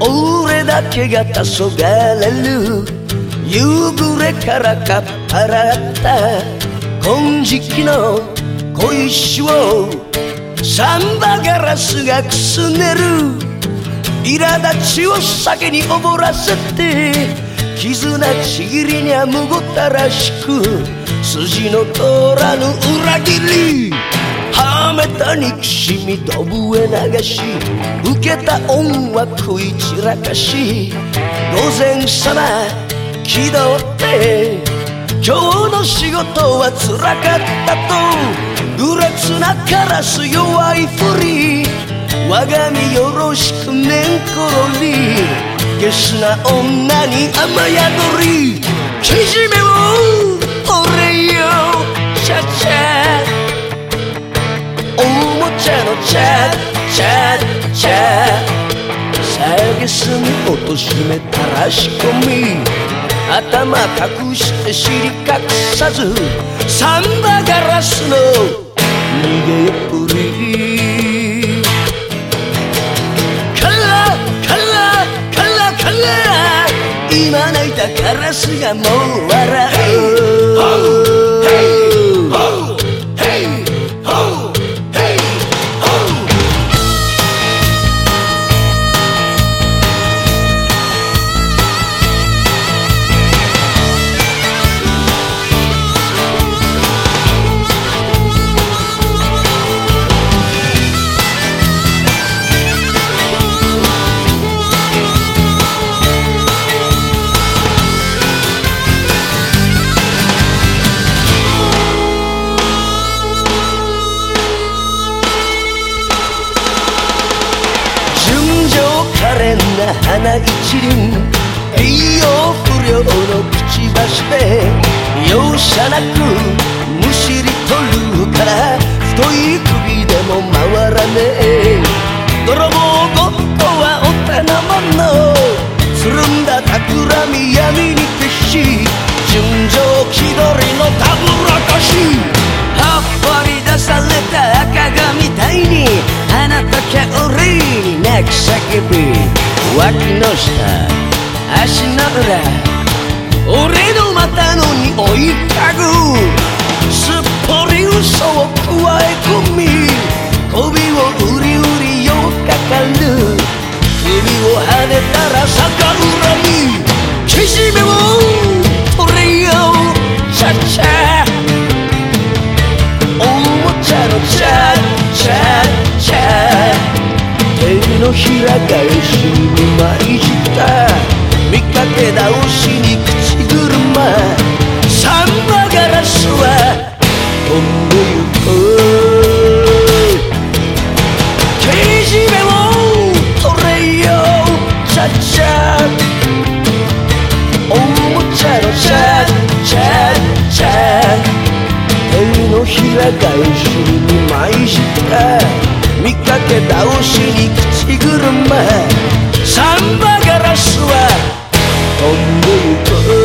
俺だけが黄昏る夕暮れからかっぱらった金色の小石をサンバガラスがくすねる苛立ちを酒におぼらせて絆ちぎりにゃむごったらしく筋の通らぬ裏切りはめた憎しみと笛流し受けた恩は食い散らかし午前様気取って今日の仕事は辛かったと愚劣なカラス弱いふり我が身よろしくねんころりゲスな女に雨宿り。けじめを俺よチャチャおもちゃのチャチャチャ下げすみ落としめたらし込み。頭隠して尻隠さず。サンバガラスの逃げっぷり。カラスがもう笑う。花一輪栄養不良のくちばしで容赦なくむしり取るから太い首でも回らねえ。泥棒ごっこはお手の物つるんだ企み闇に徹し純情気取りのたぶらかしあなたきゃ俺に泣き叫び脇の下足の裏俺の股の匂い嗅ぐすっぽり嘘を加え込み首をうりうりのひら返しに舞いした見かけ倒しに口車サンバガラスは飛んでゆくけじめを取れよチャチャおもちゃのチャチャチャ手のひら返しに舞いした見かけ倒しにい車さんばからすわ飛んでゆこう